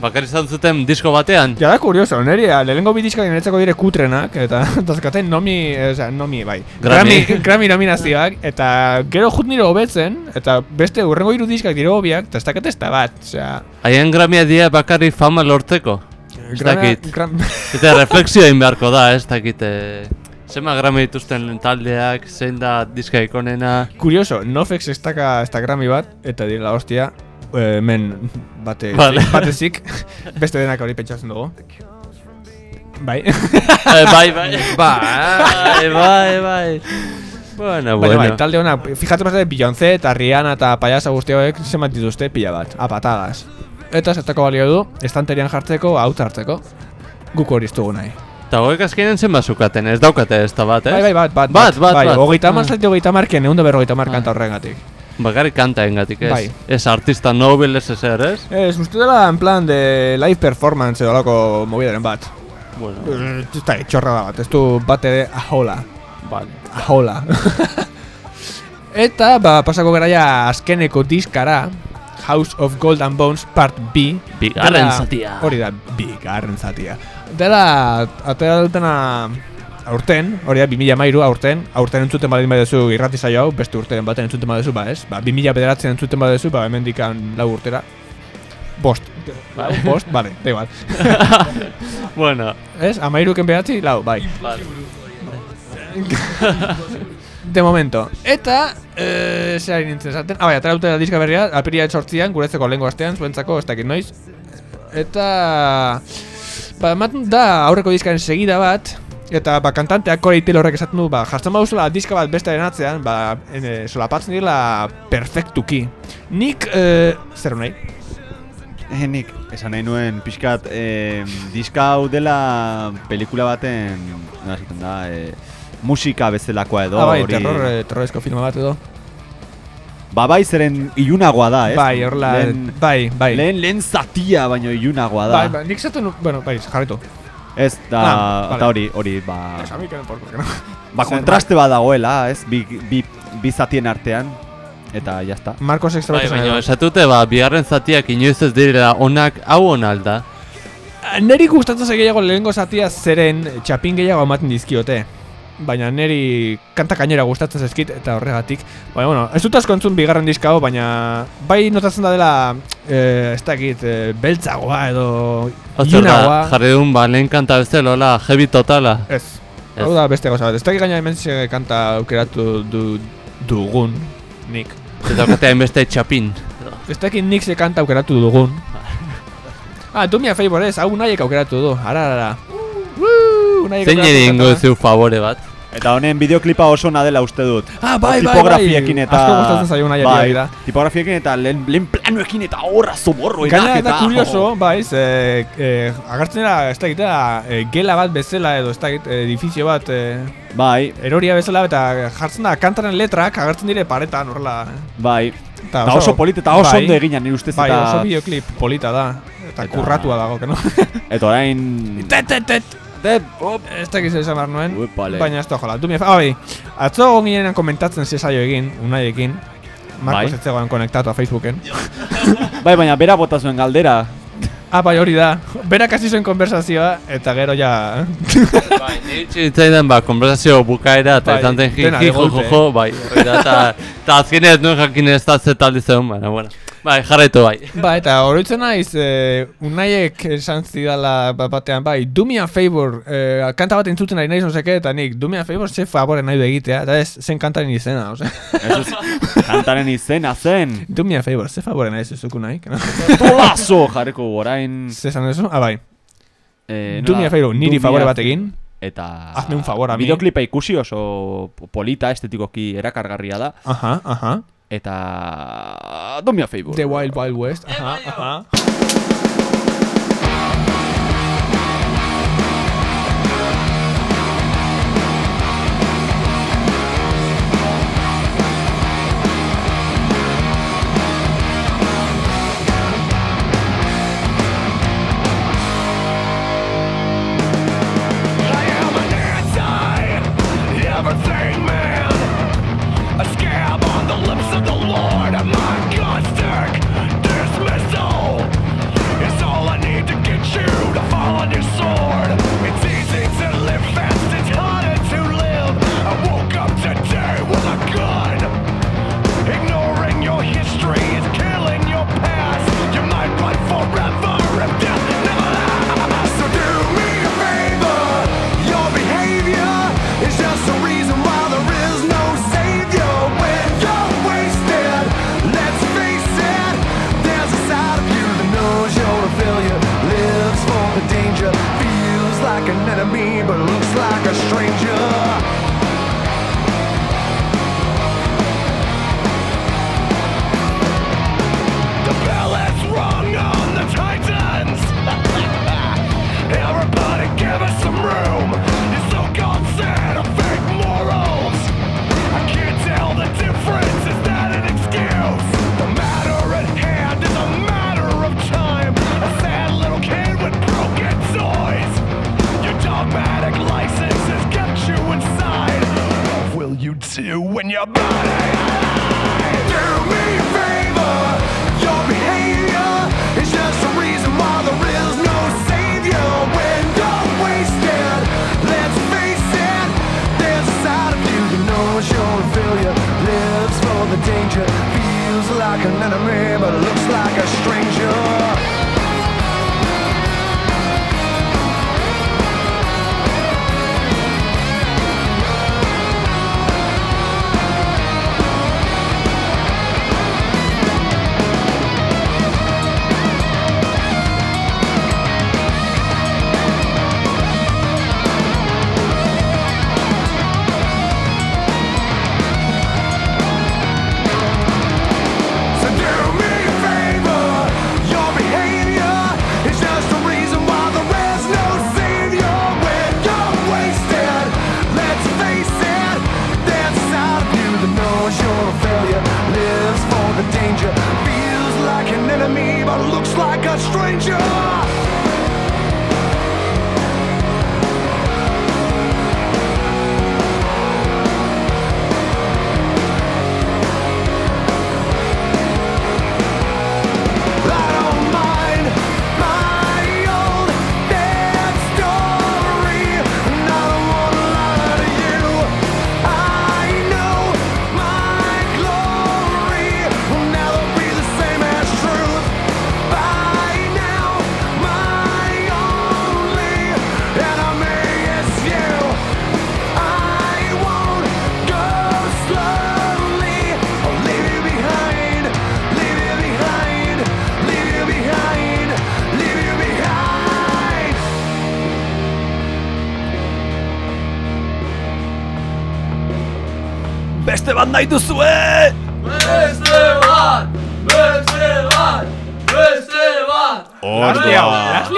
Bakar izan zuten disko batean. Ja da kurioso, neri, lehenengo bi diskak niretzako dire kutrenak, eta dazkaten nomi, osea, nomi, bai. Grammy. Grammy, Grammy nominazioak, eta gero jut nire hobetzen, eta beste urrengo hiru diskak dire hobiak, eta ez dakat ez da bat, osea... Haien Grammya dira bakarri fama lortzeko. Ez dakit. Eta refleksio egin beharko da, ez dakit eh, Zema Grammy dituzten taldeak, zein da diska ikonena. Kurioso, Nofex ez daka ez da Grammy bat, eta direla hostia, eh, men bate, Vale. batezik, beste denak hori pentsatzen dugu. Bai. eh, Bai, bai Bai, bai, bai Bueno, Baina bueno bai, talde hona, fijatu mazate, Beyoncé eta Rihanna eta payasa guzti hauek zenbat dituzte pila bat, apatagaz. Eta zertako balio du, estanterian jartzeko, hau hartzeko. Guk hori ez dugu nahi. Eta hauek azkenen zen bazukaten, ez daukate ez da bat, ez? Bai, bai, bat, bat, Bat, bat, bai, bat. hogeita hamar Ah. zati hogeita marken, egun da berrogeita mar kanta horrengatik. Bakarrik kanta engatik, ez? Bai. Ez artista nobel, ez ezer, ez? Ez, uste dela en plan de live performance edo alako movidaren bat. Bueno, da, txorra da bat, ez du bat ere ahola. vale Ahola. Eta, ba, pasako gara ja azkeneko diskara, House of Gold and Bones Part B. Bigarren zatia. Hori da, bigarren zatia. Dela, atera dutena aurten, hori da, 2000 mairu aurten, aurten entzuten baldin badezu irrati saio hau, beste urteren baten entzuten badezu, ba ez? Ba, 2000 bederatzen entzuten badezu, ba, hemen dikan lau urtera. Bost. Lau, bost, bale, da igual. Bueno, Ez, amairuken behatzi, lau, bai. De momento. Eta, eh, zer ari nintzen esaten. Ah, bai, atera dute diska berria, apiria etxortzian, guretzeko lehenko astean, zuentzako, ez dakit noiz. Eta, ba, ematen da aurreko diskaren segida bat, eta ba, kantanteak Corey Taylorrek esaten du, ba, jartzen baduzula diska bat bestearen atzean, ba, ene, solapatzen direla perfektuki. Nik, eh, zer nahi? Eh, nik, esan nahi nuen pixkat, eh, diska hau dela pelikula baten, nola esaten da, eh, musika bezalakoa edo. ah, bai, hori- terror, eh, terrorezko filma bat edo. Ba bai, zeren ilunagoa da, ez? Bai, Lehen, bai, bai. lehen, lehen zatia, baino ilunagoa da. Bai, bai, nik esaten, nu- bueno, bai, jarritu. Ez, da, Ah, vale. hori, hori, ba... Que no. Ba, kontraste bat dagoela, ez? Bi, bi, bi zatien artean. Eta jazta. Marcos Bai, extra baina esatute, ba, bigarren zatiak inoiz ez direla onak hau onalda. Neri gustatzen zait gehiago lehengo zatia zeren txapin gehiago ematen dizkiote. Baina neri kanta gainera gustatzen zaizkit eta horregatik. Baina, bueno, ez dut asko entzun bigarren diska hau, baina bai notatzen da dela, eh, ez dakit, eh, beltzagoa edo ilunagoa. jarri duen ba, lehen kanta bezala, hola, heavy totala. Ez. Ez. Hau da beste gauza bat. Ez dakit gaina hemen ze kanta aukeratu du, dugun, nik. Eta daukate hainbeste txapin. Ez dakit nik ze kanta aukeratu dugun. Ah, du mia favor ez, hau nahiek aukeratu du. Ara, ara, ara. Zein egingo kanta. zu favore bat. Eta honen bideoklipa oso ona dela uste dut. Ah, bai, bai, Tipografiekin bai. eta... Asko gustatzen zaio nahi bai, da. Tipografiekin eta lehen, lehen planuekin eta horra zoborroenak Gaina eta... da kurioso, bai, ze, eh, agertzen dira, ez dakit, eh, gela bat bezala edo, ez dakit, edifizio bat, eh, Bai, eroria bezala, eta jartzen da kantaren letrak agertzen dire paretan, horrela. bai. Eta Eta oso polit eta oso bai, ondo egina nire ustez Bai, eta... oso bideoklip polita da, eta, Eta- kurratua dago, no? Eta orain... tet, tet, tet! Tet, op. Ez dakit zer esan behar nuen, Upale. baina ez da jola. Du mi, ah, bai, atzo ginean komentatzen ze saio egin, unaiekin, Marcos Bai. ez zegoen konektatu a Facebooken. Bai, baina bera bota zuen galdera. Ah, bai, hori da. Berak hasi zuen konversazioa, eta gero ja... Bai, nire zitzaidan, ba, konversazio bukaera, eta Bai, izan zen jiki, jo, jo, jo, bai, hori da, eta, eta azkenez nuen jakin ez da zetaldi zegoen, baina, bueno. Bai, jarraitu bai. ba, eta oroitzen naiz, eh, unaiek esan zidala bat batean, bai, do me a favor, eh, kanta bat entzuten ari naiz, no seke, eta nik, do me a favor, ze favore nahi du egitea, eta ez, zen kantaren izena, osea. Ez kantaren izena zen. do me a favor, ze favore nahi zuzuku nahi, no? Tolazo jarriko orain. Ze esan duzu? Ah, bai. Eh, Do me a favor, niri favore a- bat egin. Eta... Hazme un favor a mí. Bideoklipa ikusi oso polita, estetikoki erakargarria da. Aha, aha. Eta... Do me a favor. The Wild Wild West. Aha, aha. Like a stranger. Nahi duzue! Beste bat! Beste bat! Beste bat! Las liao, las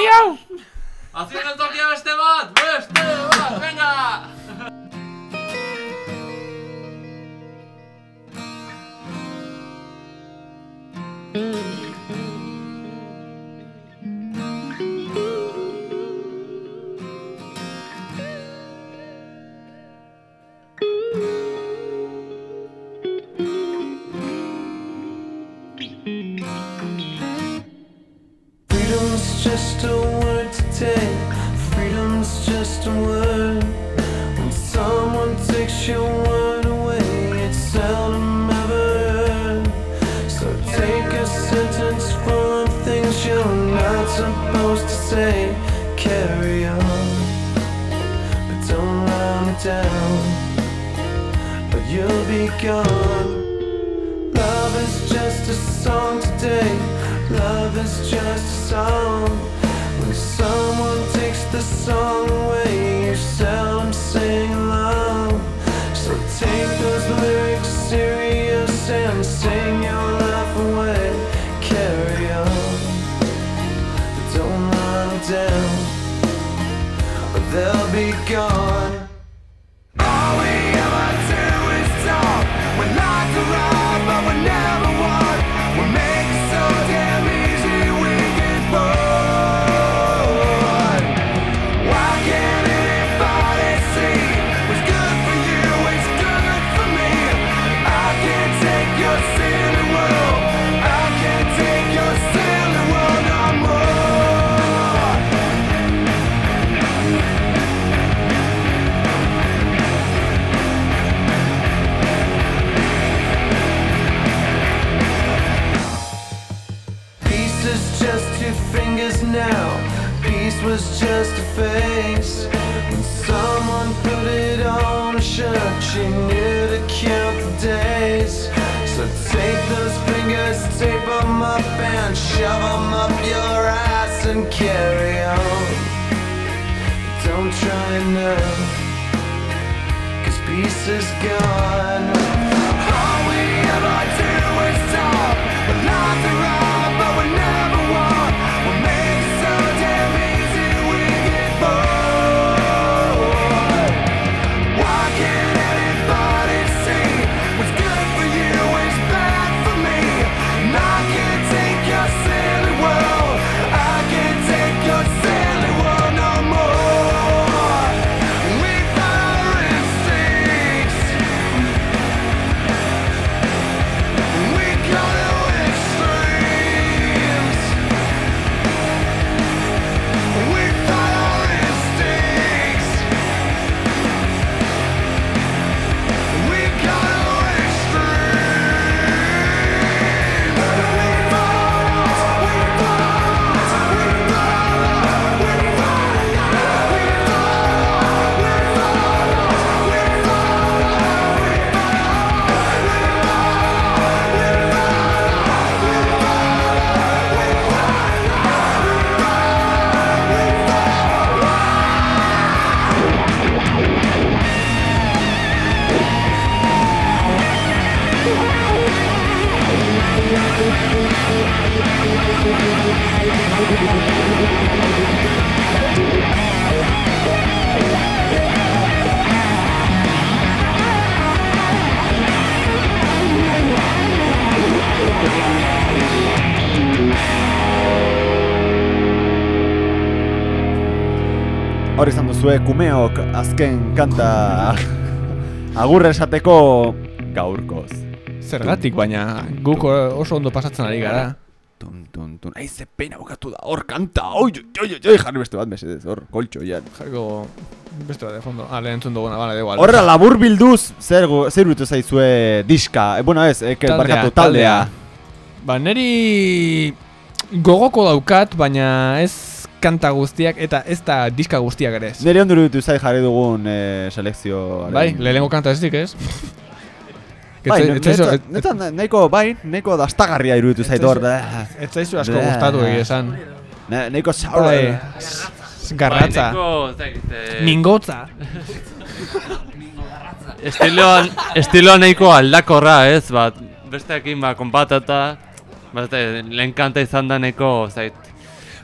was just a face. When someone put it on a shirt, she knew to count the days. So take those fingers, tape them up, and shove them up your ass and carry on. Don't try now, cause peace is gone. Duzue kumeok azken kanta agurre esateko gaurkoz. Zergatik, baina guk oso ondo pasatzen ari gara. Tun, tun, tun. Ai, ze pena bukatu da, hor kanta, oi, oi, oi, jarri beste bat mesedez, hor, koltxo, ja. Jarriko beste bat de fondo. Ah, lehen entzun duguna, bale, da igual. Horra labur bilduz, zer, zer iruditu zaizue diska, e, bueno ez, eke, barkatu, taldea. Ba, neri gogoko daukat, baina ez kanta guztiak eta ez da diska guztiak ere ez. Nire ondo iruditu zai jarri dugun e, selekzio. Bai, lehenengo kanta ez dik ez? Bai, netzat nahiko, bai, nahiko dastagarria iruditu zait hor, da. Ez zaizu asko gustatu egia esan. Na- Nahiko zaur. Bai, garratza, Bai, eh, mingotza. Estiloan, estiloan nahiko aldakorra, ez, bat, besteekin ba, konpatata, bat, eh, lehen kanta izan da nahiko, zait,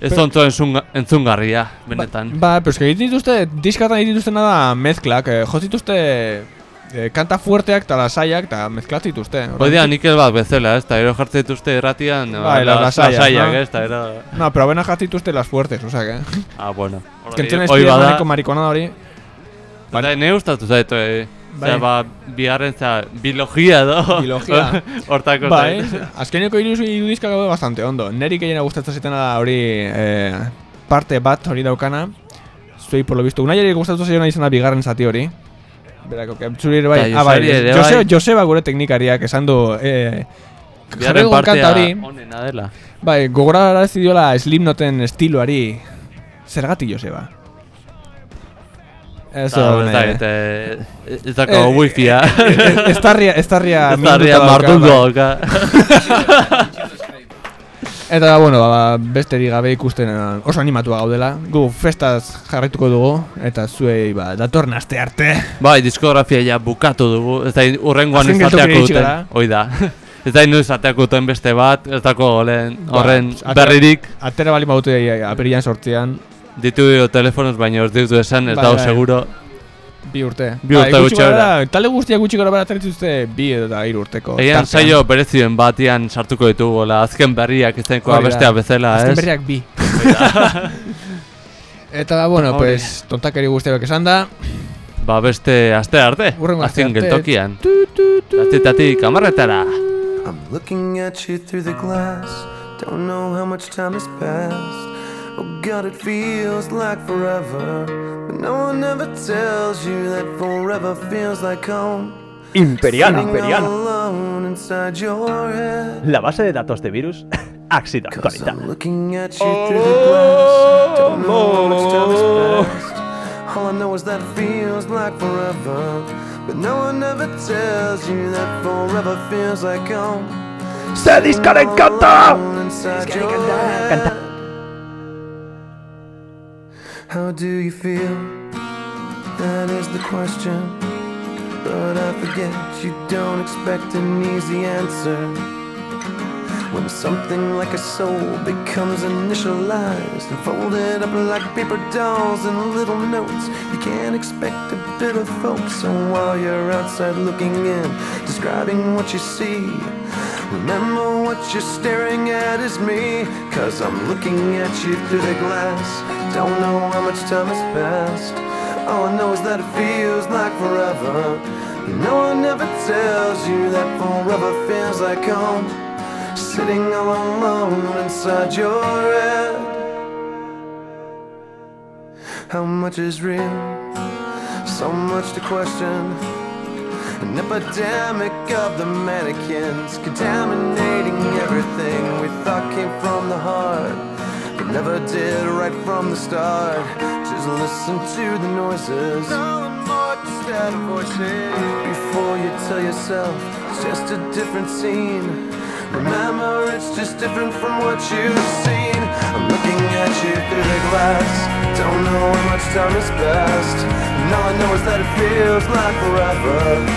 ez ontzo entzunga- entzungarria, benetan. Ba, pero es que egiten dituzte, diskatan egiten dituztena da mezklak, eh, joz dituzte eh, kanta fuerteak eta lasaiak eta mezklat dituzte. Hoi dira nikel bat bezala, ez, eta ero jartzen dituzte irratian, Bai, ba, las lasaiak, lasaiak, no? ez, eta ero... No, pero abena jartzen dituzte las fuertes, o sea que... Ah, bueno. Que entzun Hoi bada, espiritu marikona hori. Eta ne gustatu zait, eh, Bai. Osea, ba, bigarren, za, biologia edo... Biologia. Hortako Bai, zait. azkeneko diskak daude bastante ondo. Neri gehiena gustatzen zitena da hori eh, parte bat hori daukana. zuei por lo visto. Unai ere zaio nahi izan da bigarren zati hori. Berako, que zuri ere bai. Eta ah, bai, Joseri ere Jose, bai. Joseba gure teknikariak esan du, eh, jarri Bigarren dugun kanta partea hori, onena dela. bai, gogorarazi diola Slipknoten estiloari. Zergatik Joseba? Eta, ez dakit, eh, ez dako Eh, wifia. Ez dauka, mardundu bai. dauka. Eta, bueno, ba, besterik gabe ikusten eh, oso animatua gaudela. Gu festaz jarraituko dugu, eta zuei, ba, datorren aste arte. Bai, diskografia ja bukatu dugu. Ez da, urrengoan izateako duten. Hoi da. Ez da, inu izateako duten beste bat, ez dako Ba, horren atera- berririk. Atera bali baute aperian sortzean, Ditu dio telefonoz, baina ez ditu esan, ez Bai, dago bai. seguro. bi urte. Bi urte Bai, gutxi gara, talde guztiak gutxi gara bara dituzte bi eta hiru urteko. Tartean. saio berezioen batian sartuko ditugu, la azken berriak izenkoa da. bestea bezala, Azken ez? berriak bi. Eta, bueno, Hori. pues, tontakeri guztiak esan da. Ba beste aste arte, azken geltokian. Tatitatik amarretara. I'm looking at you through the glass. Don't know how much time has passed. Oh God, it feels like forever. But no one ever tells you that forever feels like home. Imperial, Sitting all imperial. alone inside your head. La base de datos de virus ha sido actualizada. All I know is that it feels like forever. But no one ever tells you that forever feels like home. How do you feel? That is the question. But I forget you don't expect an easy answer. When something like a soul becomes initialized and folded up like paper dolls and little notes, you can't expect a bit of hope. So while you're outside looking in, describing what you see, remember what you're staring at is me. Cause I'm looking at you through the glass. Don't know how much time has passed. All I know is that it feels like forever. No one ever tells you that forever feels like home. Sitting all alone inside your head. How much is real? So much to question. An epidemic of the mannequins contaminating everything we thought came from the heart, but never did right from the start. Just listen to the noises. Before you tell yourself it's just a different scene. Remember, it's just different from what you've seen. I'm looking at you through the glass. Don't know how much time has passed. And all I know is that it feels like forever.